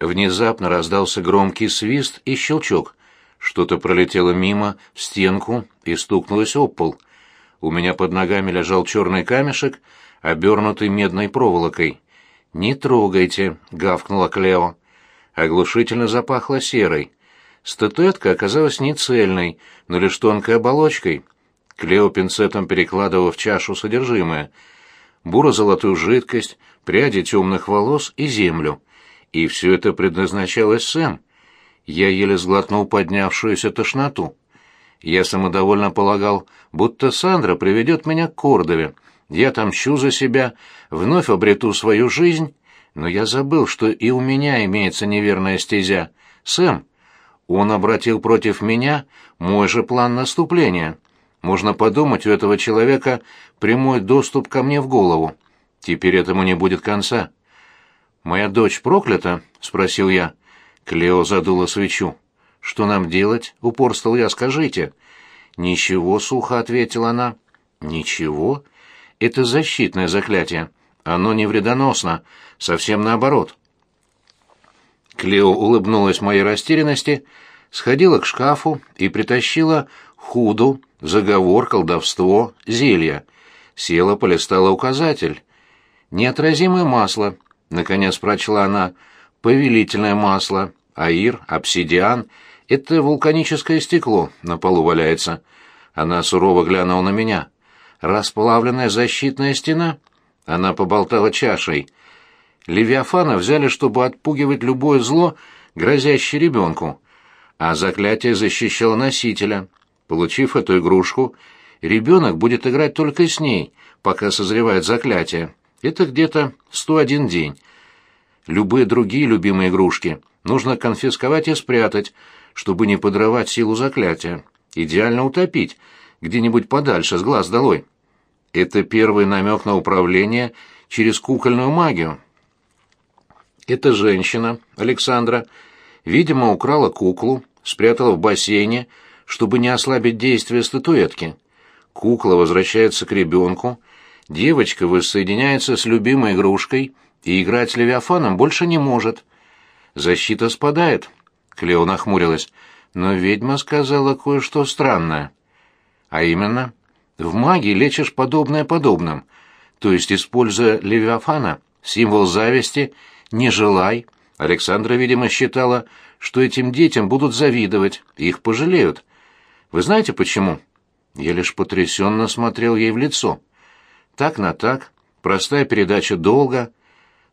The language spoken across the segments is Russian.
Внезапно раздался громкий свист и щелчок. Что-то пролетело мимо, в стенку и стукнулось об пол. У меня под ногами лежал черный камешек, обернутый медной проволокой. «Не трогайте», — гавкнула Клео. Оглушительно запахло серой. Статуэтка оказалась не цельной, но лишь тонкой оболочкой. Клео пинцетом перекладывала в чашу содержимое. Буро-золотую жидкость, пряди темных волос и землю. И все это предназначалось Сэм. Я еле сглотнул поднявшуюся тошноту. Я самодовольно полагал, будто Сандра приведет меня к Кордове. Я отомщу за себя, вновь обрету свою жизнь. Но я забыл, что и у меня имеется неверная стезя. Сэм, он обратил против меня мой же план наступления. Можно подумать, у этого человека прямой доступ ко мне в голову. Теперь этому не будет конца. «Моя дочь проклята?» — спросил я. Клео задула свечу. «Что нам делать?» — упорствовал я. «Скажите». «Ничего», — сухо ответила она. «Ничего? Это защитное заклятие. Оно не вредоносно. Совсем наоборот. Клео улыбнулась моей растерянности, сходила к шкафу и притащила худу, заговор, колдовство, зелья. Села, полистала указатель. «Неотразимое масло», — наконец прочла она, — «повелительное масло, аир, обсидиан — это вулканическое стекло, на полу валяется». Она сурово глянула на меня. «Расплавленная защитная стена?» Она поболтала чашей — Левиафана взяли, чтобы отпугивать любое зло, грозящее ребенку, а заклятие защищало носителя. Получив эту игрушку, ребенок будет играть только с ней, пока созревает заклятие. Это где-то 101 день. Любые другие любимые игрушки нужно конфисковать и спрятать, чтобы не подрывать силу заклятия. Идеально утопить, где-нибудь подальше, с глаз долой. Это первый намек на управление через кукольную магию. Эта женщина, Александра, видимо, украла куклу, спрятала в бассейне, чтобы не ослабить действие статуэтки. Кукла возвращается к ребенку, девочка воссоединяется с любимой игрушкой и играть с Левиафаном больше не может. Защита спадает. Клео нахмурилась. Но ведьма сказала кое-что странное. А именно, в магии лечишь подобное подобным, то есть, используя Левиафана, символ зависти — не желай. Александра, видимо, считала, что этим детям будут завидовать, их пожалеют. Вы знаете почему? Я лишь потрясенно смотрел ей в лицо. Так на так, простая передача долга.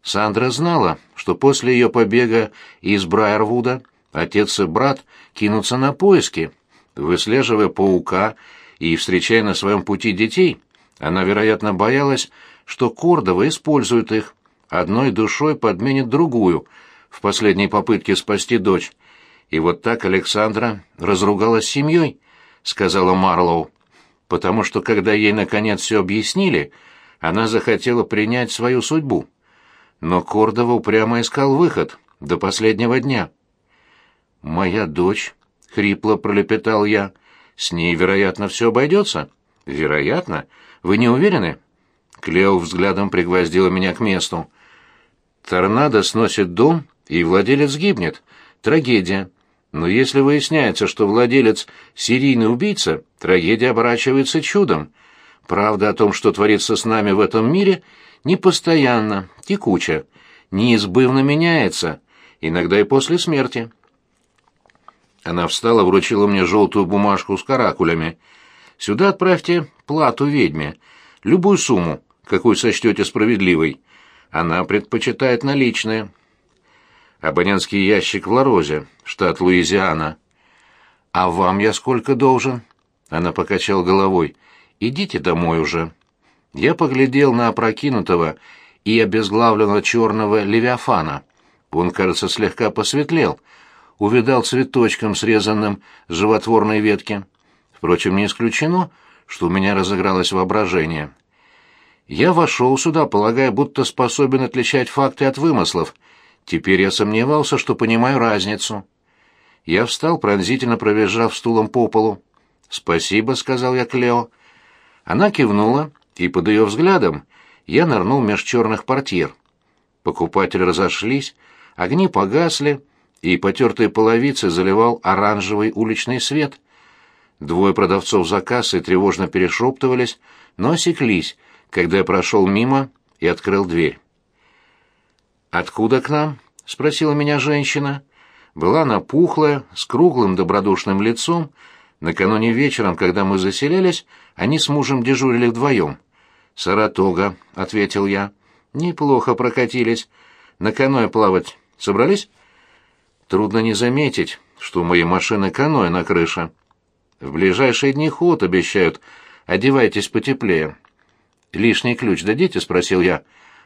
Сандра знала, что после ее побега из Брайервуда отец и брат кинутся на поиски. Выслеживая паука и встречая на своем пути детей, она, вероятно, боялась, что Кордова использует их, одной душой подменит другую в последней попытке спасти дочь. И вот так Александра разругалась с семьей, сказала Марлоу, потому что когда ей наконец все объяснили, она захотела принять свою судьбу. Но Кордова упрямо искал выход до последнего дня. «Моя дочь», — хрипло пролепетал я, — «с ней, вероятно, все обойдется». «Вероятно? Вы не уверены?» Клео взглядом пригвоздила меня к месту. Торнадо сносит дом, и владелец гибнет. Трагедия. Но если выясняется, что владелец — серийный убийца, трагедия оборачивается чудом. Правда о том, что творится с нами в этом мире, непостоянно, текуча, неизбывно меняется, иногда и после смерти. Она встала, вручила мне желтую бумажку с каракулями. «Сюда отправьте плату ведьме, любую сумму, какую сочтете справедливой. Она предпочитает наличные. Абонентский ящик в Ларозе, штат Луизиана. А вам я сколько должен? Она покачала головой. Идите домой уже. Я поглядел на опрокинутого и обезглавленного черного левиафана. Он, кажется, слегка посветлел. Увидал цветочком, срезанным с животворной ветки. Впрочем, не исключено, что у меня разыгралось воображение. Я вошел сюда, полагая, будто способен отличать факты от вымыслов. Теперь я сомневался, что понимаю разницу. Я встал, пронзительно провизжав стулом по полу. «Спасибо», — сказал я Клео. Она кивнула, и под ее взглядом я нырнул меж черных портьер. Покупатели разошлись, огни погасли, и потертые половицы заливал оранжевый уличный свет. Двое продавцов за кассой тревожно перешептывались, но осеклись, когда я прошел мимо и открыл дверь. «Откуда к нам?» — спросила меня женщина. Была она пухлая, с круглым добродушным лицом. Накануне вечером, когда мы заселялись, они с мужем дежурили вдвоем. «Саратога», — ответил я. «Неплохо прокатились. На каноэ плавать собрались?» «Трудно не заметить, что у моей машины каноэ на крыше. В ближайшие дни ход обещают. Одевайтесь потеплее». «Лишний ключ дадите?» — спросил я.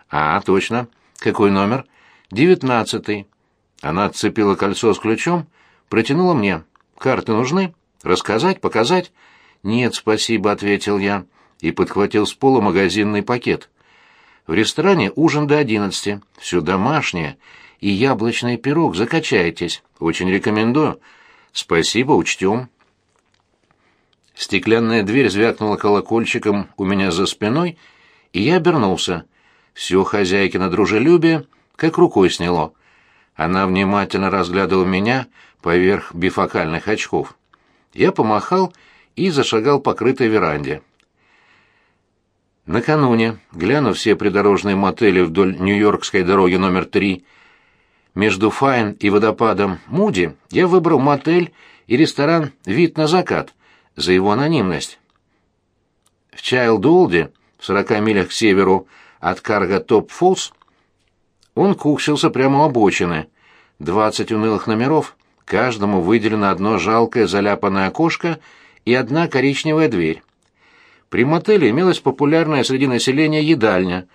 «А, точно. Какой номер?» «Девятнадцатый». Она отцепила кольцо с ключом, протянула мне. «Карты нужны? Рассказать? Показать?» «Нет, спасибо», — ответил я и подхватил с пола магазинный пакет. «В ресторане ужин до одиннадцати, все домашнее, и яблочный пирог, закачайтесь. Очень рекомендую. Спасибо, учтем». Стеклянная дверь звякнула колокольчиком у меня за спиной, и я обернулся. Все хозяйкино дружелюбие как рукой сняло. Она внимательно разглядывала меня поверх бифокальных очков. Я помахал и зашагал по крытой веранде. Накануне, глянув все придорожные мотели вдоль Нью-Йоркской дороги номер три, между Файн и водопадом Муди я выбрал мотель и ресторан «Вид на закат» за его анонимность. В Чайлдолде, в сорока милях к северу от Карга Топ-Фоллс, он куксился прямо у обочины. Двадцать унылых номеров, каждому выделено одно жалкое заляпанное окошко и одна коричневая дверь. При мотеле имелась популярная среди населения едальня,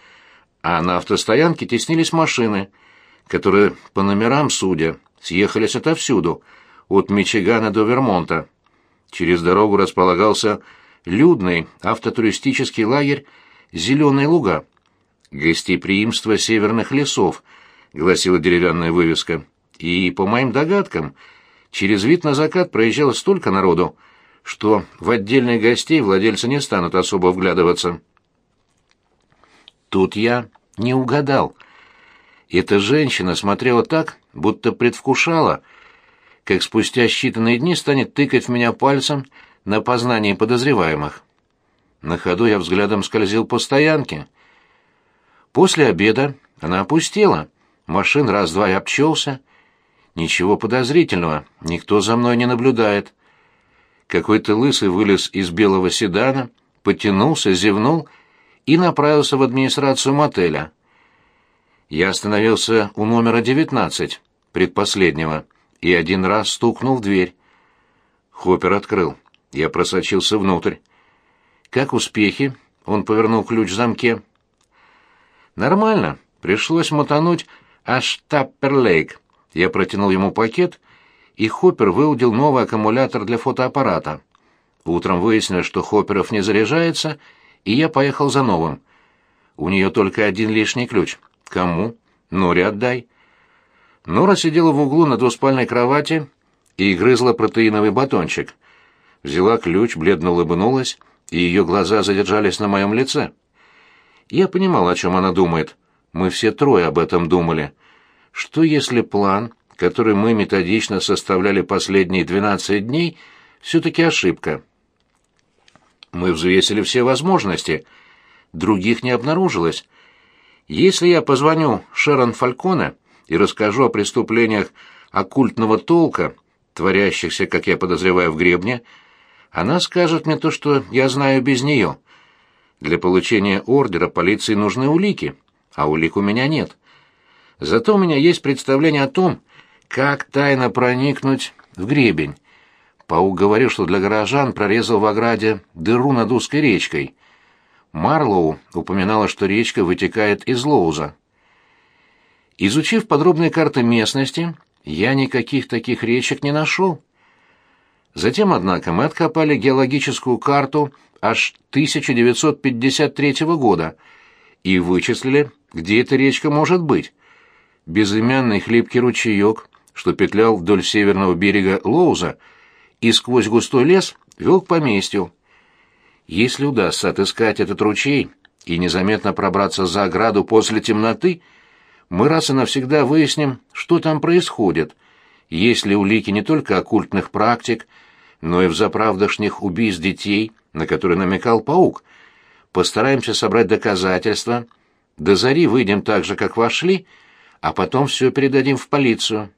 а на автостоянке теснились машины, которые, по номерам судя, съехались отовсюду, от Мичигана до Вермонта. Через дорогу располагался людный автотуристический лагерь «Зеленые луга», «Гостеприимство северных лесов», — гласила деревянная вывеска. И, по моим догадкам, через вид на закат проезжало столько народу, что в отдельных гостей владельцы не станут особо вглядываться. Тут я не угадал. Эта женщина смотрела так, будто предвкушала, как спустя считанные дни станет тыкать в меня пальцем на познание подозреваемых. На ходу я взглядом скользил по стоянке. После обеда она опустела. Машин раз-два и обчелся. Ничего подозрительного, никто за мной не наблюдает. Какой-то лысый вылез из белого седана, потянулся, зевнул и направился в администрацию мотеля. Я остановился у номера девятнадцать, предпоследнего, и один раз стукнул в дверь. Хоппер открыл. Я просочился внутрь. «Как успехи?» — он повернул ключ в замке. Нормально. Пришлось мотануть аж Тапперлейк. Я протянул ему пакет, и Хоппер выудил новый аккумулятор для фотоаппарата. Утром выяснилось, что Хопперов не заряжается, и я поехал за новым. У нее только один лишний ключ. Кому? Норе отдай. Нора сидела в углу на двуспальной кровати и грызла протеиновый батончик. Взяла ключ, бледно улыбнулась, и ее глаза задержались на моем лице. Я понимал, о чем она думает. Мы все трое об этом думали. Что если план, который мы методично составляли последние 12 дней, все-таки ошибка? Мы взвесили все возможности. Других не обнаружилось. Если я позвоню Шерон Фальконе и расскажу о преступлениях оккультного толка, творящихся, как я подозреваю, в гребне, она скажет мне то, что я знаю без нее. Для получения ордера полиции нужны улики, а улик у меня нет. Зато у меня есть представление о том, как тайно проникнуть в гребень. Паук говорил, что для горожан прорезал в ограде дыру над узкой речкой. Марлоу упоминала, что речка вытекает из Лоуза. Изучив подробные карты местности, я никаких таких речек не нашел. Затем, однако, мы откопали геологическую карту аж 1953 года и вычислили, где эта речка может быть. Безымянный хлипкий ручеек, что петлял вдоль северного берега Лоуза и сквозь густой лес вел к поместью. Если удастся отыскать этот ручей и незаметно пробраться за ограду после темноты, мы раз и навсегда выясним, что там происходит, есть ли улики не только оккультных практик, но и взаправдошних убийств детей, на которые намекал паук. Постараемся собрать доказательства, до зари выйдем так же, как вошли, а потом все передадим в полицию.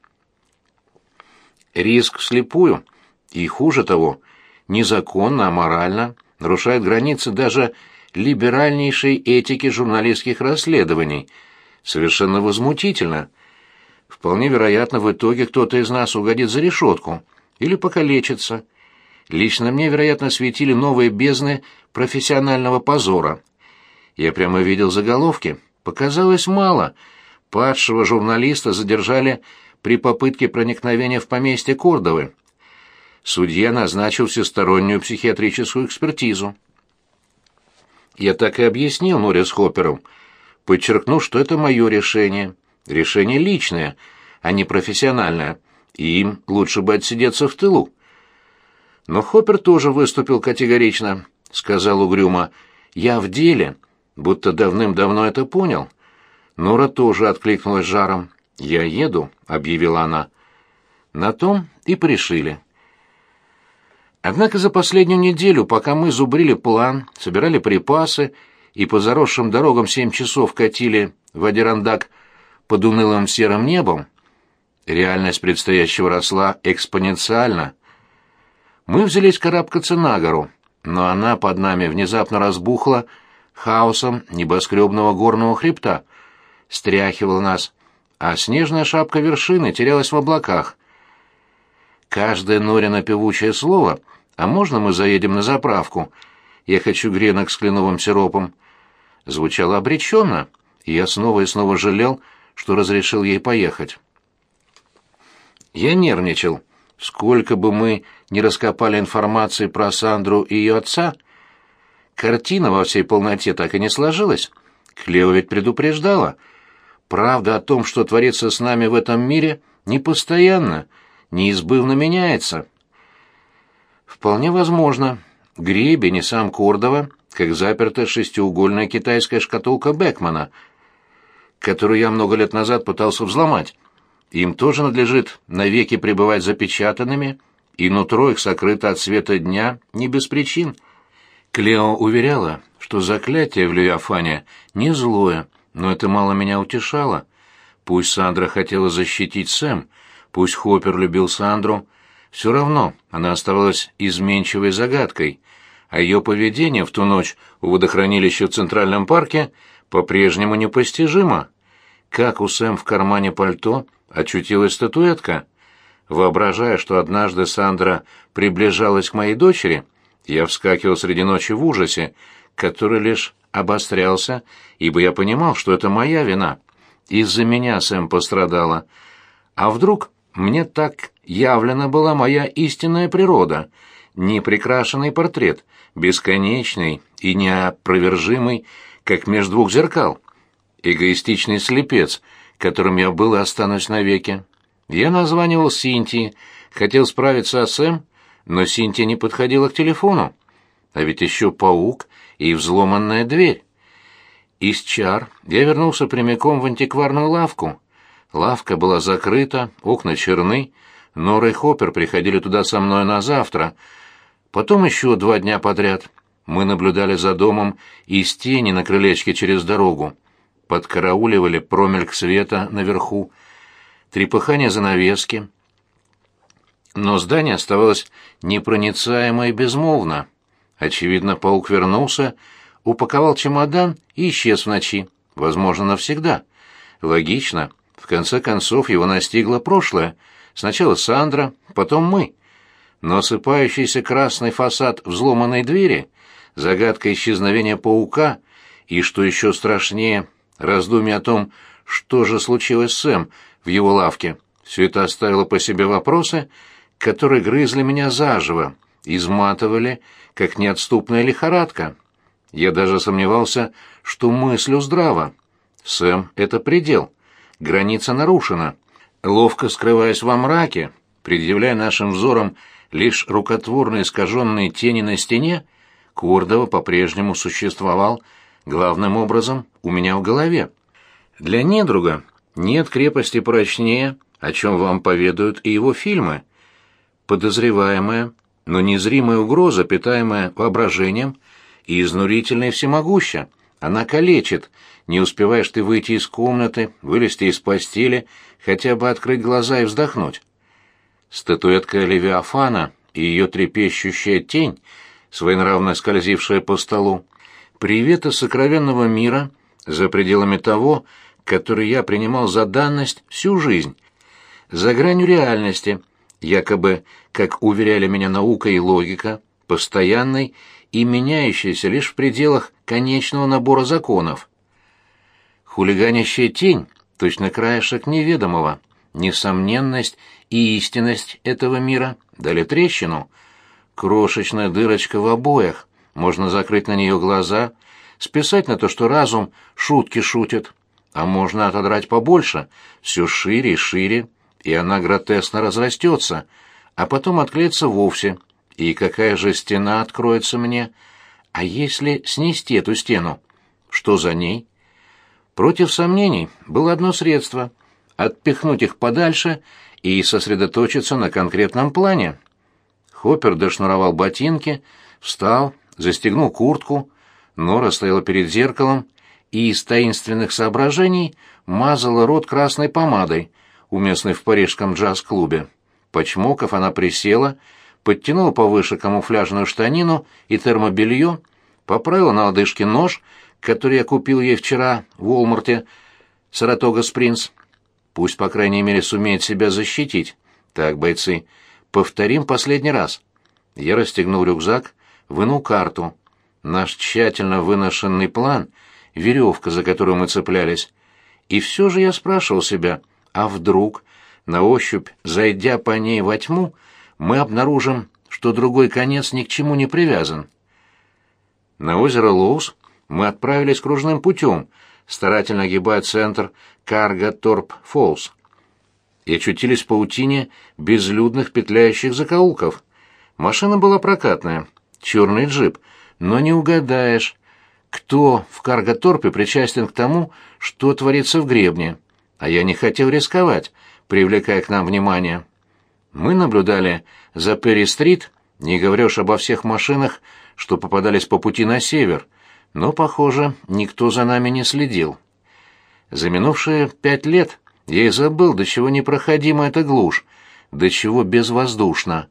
Риск вслепую, и хуже того, незаконно, аморально, нарушает границы даже либеральнейшей этики журналистских расследований. Совершенно возмутительно. Вполне вероятно, в итоге кто-то из нас угодит за решетку или покалечится. Лично мне, вероятно, светили новые бездны профессионального позора. Я прямо видел заголовки. Показалось мало. Падшего журналиста задержали при попытке проникновения в поместье Кордовы. Судья назначил всестороннюю психиатрическую экспертизу. Я так и объяснил Норрис Хопперу, подчеркнув, что это мое решение, решение личное, а не профессиональное, и им лучше бы отсидеться в тылу. Но Хоппер тоже выступил категорично, сказал угрюмо, «Я в деле, будто давным-давно это понял». Нора тоже откликнулась жаром. «Я еду», — объявила она. На том и пришили. Однако за последнюю неделю, пока мы зубрили план, собирали припасы и по заросшим дорогам семь часов катили в Адирандак под унылым серым небом, реальность предстоящего росла экспоненциально. Мы взялись карабкаться на гору, но она под нами внезапно разбухла хаосом небоскребного горного хребта, стряхивала нас, а снежная шапка вершины терялась в облаках. Каждое Норина певучее слово «А можно мы заедем на заправку? Я хочу гренок с кленовым сиропом». Звучало обреченно, и я снова и снова жалел, что разрешил ей поехать. Я нервничал. Сколько бы мы ни раскопали информации про Сандру и ее отца, картина во всей полноте так и не сложилась. Клео ведь предупреждала. Правда о том, что творится с нами в этом мире, непостоянно, неизбывно меняется. Вполне возможно. Гребень и сам Кордова, как запертая шестиугольная китайская шкатулка Бекмана, которую я много лет назад пытался взломать. Им тоже надлежит навеки пребывать запечатанными, и нутро их сокрыто от света дня не без причин. Клео уверяла, что заклятие в Левиафане не злое, но это мало меня утешало. Пусть Сандра хотела защитить Сэм, пусть Хоппер любил Сандру, все равно она оставалась изменчивой загадкой, а ее поведение в ту ночь у водохранилища в Центральном парке по-прежнему непостижимо. Как у Сэм в кармане пальто очутилась статуэтка? Воображая, что однажды Сандра приближалась к моей дочери, я вскакивал среди ночи в ужасе, который лишь обострялся, ибо я понимал, что это моя вина. Из-за меня Сэм пострадала. А вдруг мне так явлена была моя истинная природа, неприкрашенный портрет, бесконечный и неопровержимый, как между двух зеркал. Эгоистичный слепец, которым я был и останусь навеки. Я названивал Синтии, хотел справиться с Сэм, но Синтия не подходила к телефону. А ведь еще паук и взломанная дверь. Из чар я вернулся прямиком в антикварную лавку. Лавка была закрыта, окна черны, Нора и Хоппер приходили туда со мной на завтра. Потом еще два дня подряд. Мы наблюдали за домом из тени на крылечке через дорогу. Подкарауливали промельк света наверху, трепыхание занавески. Но здание оставалось непроницаемо и безмолвно. Очевидно, паук вернулся, упаковал чемодан и исчез в ночи, возможно, навсегда. Логично. В конце концов, его настигло прошлое. Сначала Сандра, потом мы. Но осыпающийся красный фасад взломанной двери, загадка исчезновения паука и, что еще страшнее, раздумье о том, что же случилось с Сэм в его лавке, все это оставило по себе вопросы, которые грызли меня заживо, изматывали, как неотступная лихорадка. Я даже сомневался, что мыслю здраво. Сэм — это предел. Граница нарушена. Ловко скрываясь во мраке, предъявляя нашим взором лишь рукотворные искаженные тени на стене, Кордова по-прежнему существовал главным образом у меня в голове. Для недруга Нет крепости прочнее, о чем вам поведают и его фильмы. Подозреваемая, но незримая угроза, питаемая воображением, и изнурительная всемогуща. Она калечит. Не успеваешь ты выйти из комнаты, вылезти из постели, хотя бы открыть глаза и вздохнуть. Статуэтка Левиафана и ее трепещущая тень, своенравно скользившая по столу, привета сокровенного мира за пределами того, который я принимал за данность всю жизнь, за гранью реальности, якобы, как уверяли меня наука и логика, постоянной и меняющейся лишь в пределах конечного набора законов. Хулиганящая тень, точно краешек неведомого, несомненность и истинность этого мира дали трещину. Крошечная дырочка в обоях, можно закрыть на нее глаза, списать на то, что разум шутки шутит, а можно отодрать побольше, все шире и шире, и она гротескно разрастется, а потом отклеится вовсе. И какая же стена откроется мне? А если снести эту стену? Что за ней? Против сомнений было одно средство — отпихнуть их подальше и сосредоточиться на конкретном плане. Хоппер дошнуровал ботинки, встал, застегнул куртку, Нора стояла перед зеркалом и из таинственных соображений мазала рот красной помадой, уместной в парижском джаз-клубе. Почмоков, она присела, подтянула повыше камуфляжную штанину и термобелье, поправила на лодыжке нож, который я купил ей вчера в Уолмарте, Саратога Спринц. Пусть, по крайней мере, сумеет себя защитить. Так, бойцы, повторим последний раз. Я расстегнул рюкзак, вынул карту. Наш тщательно выношенный план — веревка, за которую мы цеплялись. И все же я спрашивал себя, а вдруг, на ощупь, зайдя по ней во тьму, мы обнаружим, что другой конец ни к чему не привязан. На озеро Лоус мы отправились кружным путем, старательно огибая центр Карга-Торп-Фоллс, и очутились в паутине безлюдных петляющих закоулков. Машина была прокатная, черный джип, но не угадаешь, кто в Карготорпе причастен к тому, что творится в гребне, а я не хотел рисковать, привлекая к нам внимание. Мы наблюдали за Перри-стрит, не говоря уж обо всех машинах, что попадались по пути на север, но, похоже, никто за нами не следил. За минувшие пять лет я и забыл, до чего непроходима эта глушь, до чего безвоздушна.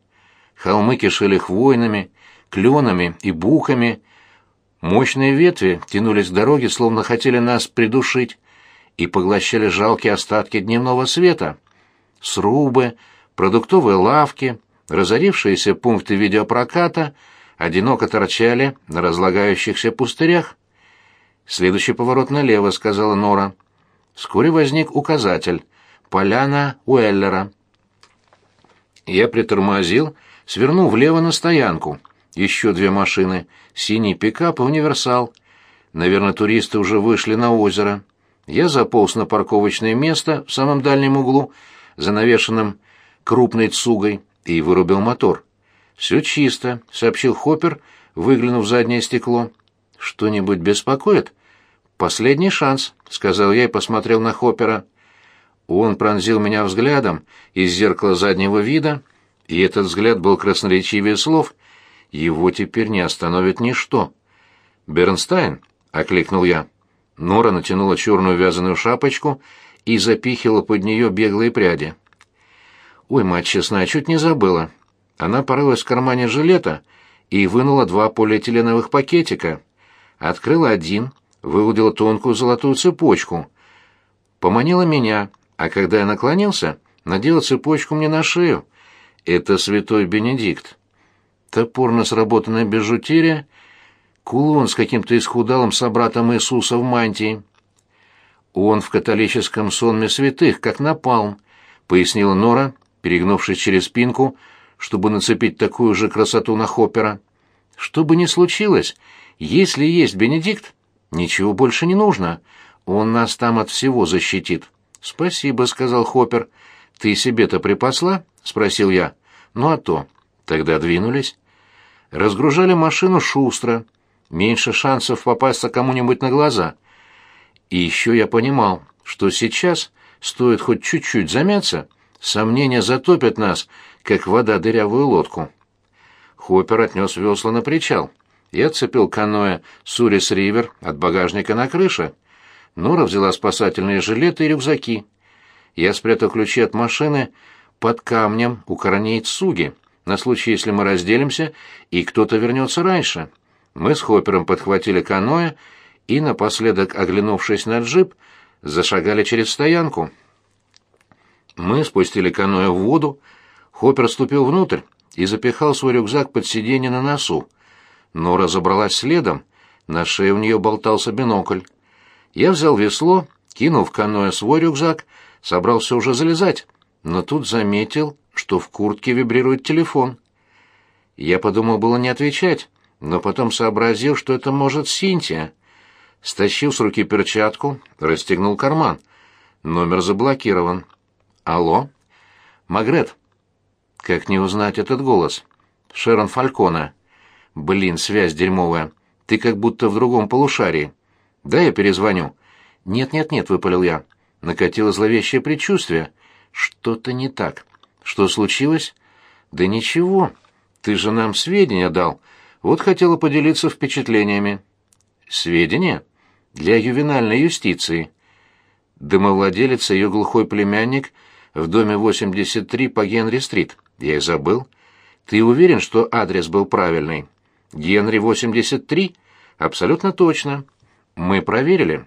Холмы кишели хвойными, кленами и буками, Мощные ветви тянулись к дороге, словно хотели нас придушить, и поглощали жалкие остатки дневного света. Срубы, продуктовые лавки, разорившиеся пункты видеопроката одиноко торчали на разлагающихся пустырях. «Следующий поворот налево», — сказала Нора. Вскоре возник указатель «Поляна Уэллера». Я притормозил, свернул влево на стоянку — еще две машины, синий пикап и универсал. Наверное, туристы уже вышли на озеро. Я заполз на парковочное место в самом дальнем углу, занавешенном крупной цугой, и вырубил мотор. «Все чисто», — сообщил Хоппер, выглянув в заднее стекло. «Что-нибудь беспокоит?» «Последний шанс», — сказал я и посмотрел на Хоппера. Он пронзил меня взглядом из зеркала заднего вида, и этот взгляд был красноречивее слов — его теперь не остановит ничто. «Бернстайн!» — окликнул я. Нора натянула черную вязаную шапочку и запихила под нее беглые пряди. «Ой, мать честная, чуть не забыла». Она порылась в кармане жилета и вынула два полиэтиленовых пакетика. Открыла один, выудила тонкую золотую цепочку. Поманила меня, а когда я наклонился, надела цепочку мне на шею. Это святой Бенедикт топорно сработанная бижутерия, кулон с каким-то исхудалым собратом Иисуса в мантии. Он в католическом сонме святых, как напалм, пояснила Нора, перегнувшись через спинку, чтобы нацепить такую же красоту на Хоппера. Что бы ни случилось, если есть Бенедикт, ничего больше не нужно. Он нас там от всего защитит. Спасибо, сказал Хоппер. Ты себе-то припасла? спросил я. Ну а то. Тогда двинулись. Разгружали машину шустро. Меньше шансов попасться кому-нибудь на глаза. И еще я понимал, что сейчас стоит хоть чуть-чуть замяться, сомнения затопят нас, как вода дырявую лодку. Хоппер отнес весла на причал. Я отцепил каноэ Сурис Ривер от багажника на крыше. Нора взяла спасательные жилеты и рюкзаки. Я спрятал ключи от машины под камнем у корней Цуги, на случай, если мы разделимся, и кто-то вернется раньше. Мы с Хоппером подхватили каноэ и, напоследок оглянувшись на джип, зашагали через стоянку. Мы спустили каноэ в воду, Хоппер ступил внутрь и запихал свой рюкзак под сиденье на носу. Нора забралась следом, на шее у нее болтался бинокль. Я взял весло, кинул в каноэ свой рюкзак, собрался уже залезать, но тут заметил, что в куртке вибрирует телефон. Я подумал было не отвечать, но потом сообразил, что это может Синтия. Стащил с руки перчатку, расстегнул карман. Номер заблокирован. Алло? Магрет. Как не узнать этот голос? Шерон Фалькона. Блин, связь дерьмовая. Ты как будто в другом полушарии. Да, я перезвоню. Нет-нет-нет, выпалил я. Накатило зловещее предчувствие. Что-то не так. Что случилось? Да ничего. Ты же нам сведения дал. Вот хотела поделиться впечатлениями. Сведения? Для ювенальной юстиции. Домовладелец и ее глухой племянник в доме 83 по Генри-стрит. Я и забыл. Ты уверен, что адрес был правильный? Генри 83? Абсолютно точно. Мы проверили.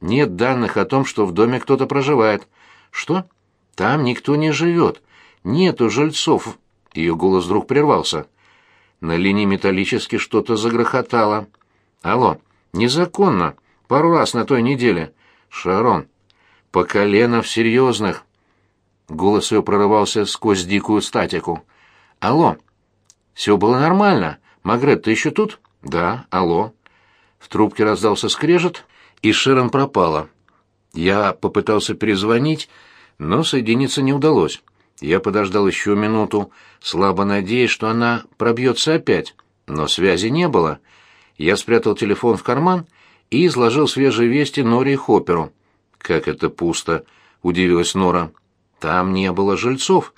Нет данных о том, что в доме кто-то проживает. Что? Там никто не живет. Нету жильцов. Ее голос вдруг прервался. На линии металлически что-то загрохотало. Алло, незаконно. Пару раз на той неделе. Шарон, по колено в серьезных. Голос ее прорывался сквозь дикую статику. Алло, все было нормально. Магрет, ты еще тут? Да, алло. В трубке раздался скрежет, и Шерон пропала. Я попытался перезвонить, но соединиться не удалось. Я подождал еще минуту, слабо надеясь, что она пробьется опять, но связи не было. Я спрятал телефон в карман и изложил свежие вести Норе и Хопперу. «Как это пусто!» — удивилась Нора. «Там не было жильцов».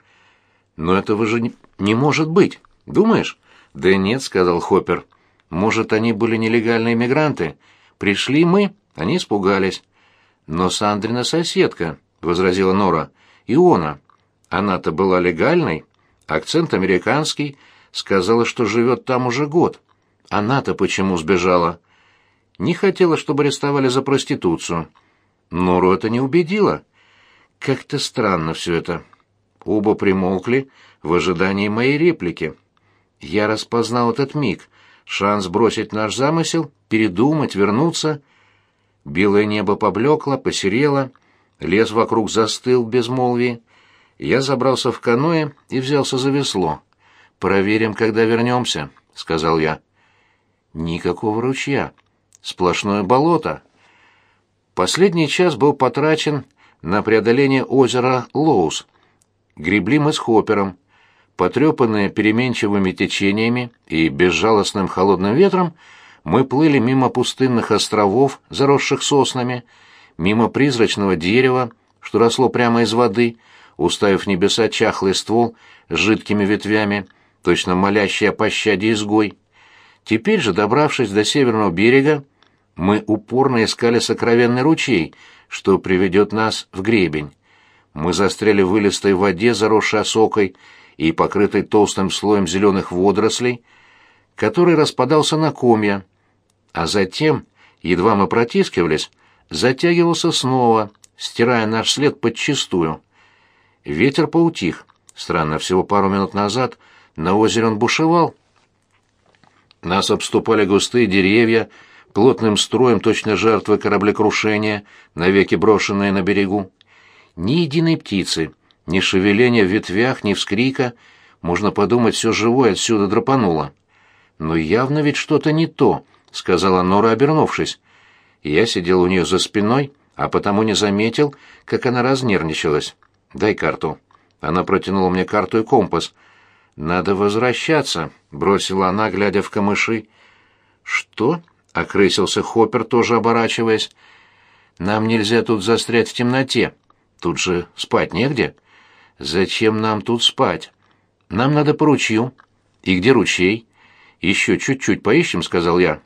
«Но этого же не, может быть. Думаешь?» «Да нет», — сказал Хоппер. «Может, они были нелегальные мигранты. Пришли мы, они испугались». «Но Сандрина соседка», — возразила Нора. «Иона. Она-то была легальной, акцент американский, сказала, что живет там уже год. Она-то почему сбежала? Не хотела, чтобы арестовали за проституцию. Нору это не убедило. Как-то странно все это. Оба примолкли в ожидании моей реплики. Я распознал этот миг, шанс бросить наш замысел, передумать, вернуться. Белое небо поблекло, посерело, лес вокруг застыл в безмолвии. Я забрался в каноэ и взялся за весло. «Проверим, когда вернемся», — сказал я. «Никакого ручья. Сплошное болото». Последний час был потрачен на преодоление озера Лоус. Гребли мы с Хоппером. Потрепанные переменчивыми течениями и безжалостным холодным ветром, мы плыли мимо пустынных островов, заросших соснами, мимо призрачного дерева, что росло прямо из воды — уставив небеса чахлый ствол с жидкими ветвями, точно молящий о пощаде изгой. Теперь же, добравшись до северного берега, мы упорно искали сокровенный ручей, что приведет нас в гребень. Мы застряли в вылистой воде, заросшей осокой и покрытой толстым слоем зеленых водорослей, который распадался на комья, а затем, едва мы протискивались, затягивался снова, стирая наш след подчистую. Ветер поутих. Странно, всего пару минут назад на озере он бушевал. Нас обступали густые деревья, плотным строем точно жертвы кораблекрушения, навеки брошенные на берегу. Ни единой птицы, ни шевеления в ветвях, ни вскрика. Можно подумать, все живое отсюда драпануло. «Но явно ведь что-то не то», — сказала Нора, обернувшись. Я сидел у нее за спиной, а потому не заметил, как она разнервничалась. Дай карту. Она протянула мне карту и компас. Надо возвращаться, бросила она, глядя в камыши. Что? окрысился Хоппер, тоже оборачиваясь. Нам нельзя тут застрять в темноте. Тут же спать негде. Зачем нам тут спать? Нам надо по ручью. И где ручей? Еще чуть-чуть поищем, сказал я.